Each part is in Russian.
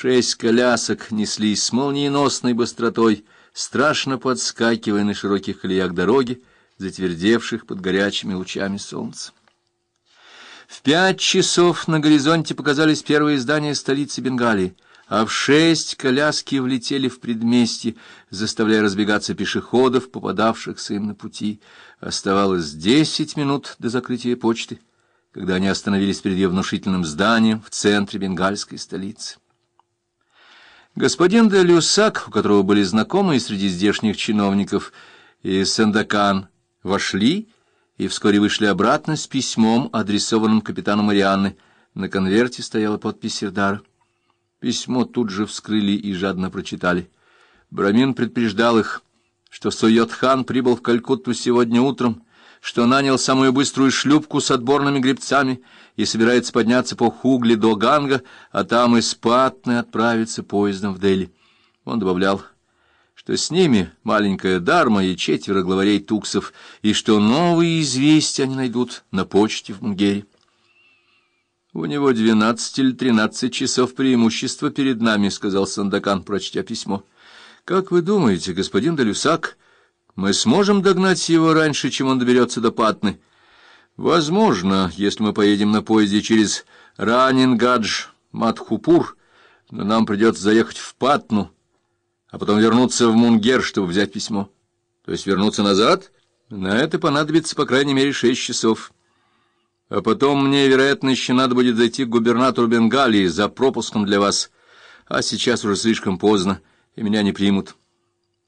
Шесть колясок неслись с молниеносной быстротой, страшно подскакивая на широких колеях дороги, затвердевших под горячими лучами солнца. В пять часов на горизонте показались первые здания столицы Бенгалии, а в шесть коляски влетели в предместье, заставляя разбегаться пешеходов, попадавшихся им на пути. Оставалось десять минут до закрытия почты, когда они остановились перед ее внушительным зданием в центре бенгальской столицы. Господин де Люсак, у которого были знакомые среди здешних чиновников, и Сендакан вошли и вскоре вышли обратно с письмом, адресованным капитану Марианны. На конверте стояла подпись Сердара. Письмо тут же вскрыли и жадно прочитали. Брамин предупреждал их, что Сойот-хан прибыл в Калькутту сегодня утром, что нанял самую быструю шлюпку с отборными гребцами и собирается подняться по Хугли до Ганга, а там из Патны отправиться поездом в Дели. Он добавлял, что с ними маленькая Дарма и четверо главарей туксов, и что новые известия они найдут на почте в Мунгере. «У него двенадцать или тринадцать часов преимущества перед нами», — сказал Сандакан, прочтя письмо. «Как вы думаете, господин Далюсак, мы сможем догнать его раньше, чем он доберется до Патны?» Возможно, если мы поедем на поезде через Ранингадж, Матхупур, но нам придется заехать в Патну, а потом вернуться в Мунгер, чтобы взять письмо. То есть вернуться назад? На это понадобится по крайней мере шесть часов. А потом мне, вероятно, еще надо будет зайти к губернатору Бенгалии за пропуском для вас. А сейчас уже слишком поздно, и меня не примут.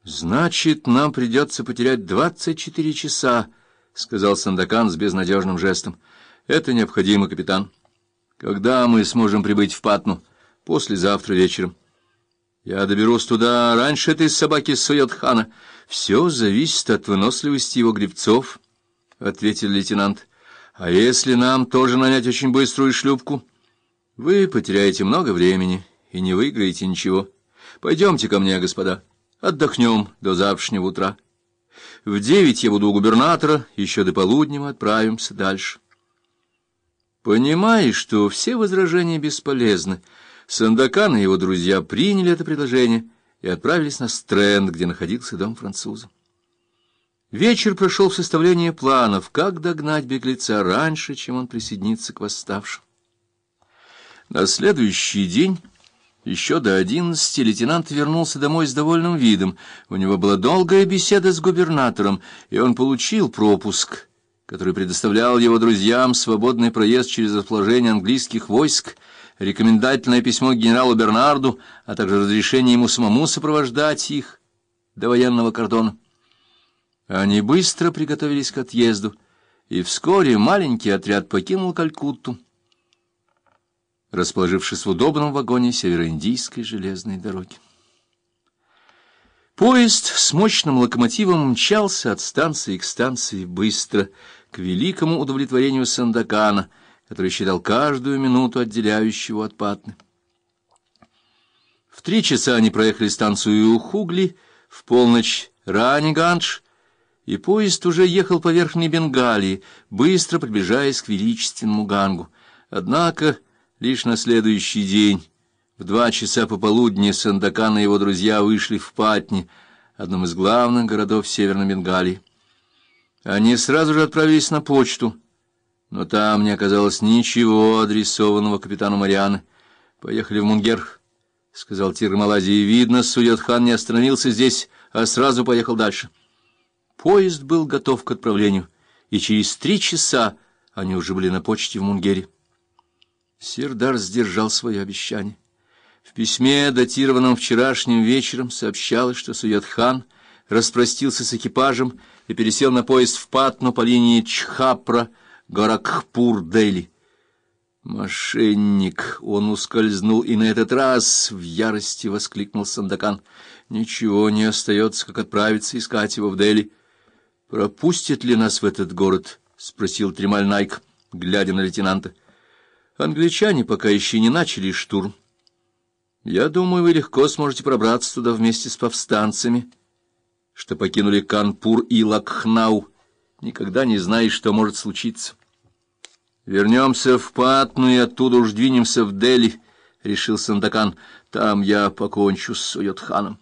Значит, нам придется потерять двадцать четыре часа, — сказал Сандакан с безнадежным жестом. — Это необходимо, капитан. Когда мы сможем прибыть в Патну? Послезавтра вечером. Я доберусь туда раньше этой собаки Суйотхана. Все зависит от выносливости его гребцов, — ответил лейтенант. — А если нам тоже нанять очень быструю шлюпку? Вы потеряете много времени и не выиграете ничего. Пойдемте ко мне, господа. Отдохнем до завтрашнего утра. В девять я буду у губернатора, еще до полудня мы отправимся дальше. Понимая, что все возражения бесполезны, Сандакан и его друзья приняли это предложение и отправились на Стрэнд, где находился дом француза. Вечер прошел в составлении планов, как догнать беглеца раньше, чем он присоединится к восставшим. На следующий день... Еще до одиннадцати лейтенант вернулся домой с довольным видом. У него была долгая беседа с губернатором, и он получил пропуск, который предоставлял его друзьям свободный проезд через расположение английских войск, рекомендательное письмо генералу Бернарду, а также разрешение ему самому сопровождать их до военного кордона. Они быстро приготовились к отъезду, и вскоре маленький отряд покинул Калькутту расположившись в удобном вагоне североиндийской железной дороги. Поезд с мощным локомотивом мчался от станции к станции быстро, к великому удовлетворению Сандакана, который считал каждую минуту отделяющего от Патны. В три часа они проехали станцию Хугли, в полночь Ранигандж, и поезд уже ехал по Верхней Бенгалии, быстро приближаясь к величественному Гангу. Однако... Лишь на следующий день, в два часа пополудни, Сандакан и его друзья вышли в Патни, одном из главных городов Северной Бенгалии. Они сразу же отправились на почту, но там не оказалось ничего адресованного капитану Марианы. «Поехали в Мунгер», — сказал Тир Малайзии. «Видно, Суйотхан не остановился здесь, а сразу поехал дальше». Поезд был готов к отправлению, и через три часа они уже были на почте в Мунгере. Сердар сдержал свое обещание. В письме, датированном вчерашним вечером, сообщалось, что Суят-хан распростился с экипажем и пересел на поезд в Патну по линии Чхапра-Горакхпур-Дели. «Мошенник!» Он ускользнул и на этот раз в ярости воскликнул Сандакан. «Ничего не остается, как отправиться искать его в Дели». «Пропустят ли нас в этот город?» — спросил Тремаль Найк, глядя на лейтенанта. Англичане пока еще не начали штурм. Я думаю, вы легко сможете пробраться туда вместе с повстанцами, что покинули Канпур и Лакхнау. Никогда не знаешь, что может случиться. Вернемся в Патну и оттуда уж двинемся в Дели, — решил Сандакан. — Там я покончу с Суетханом.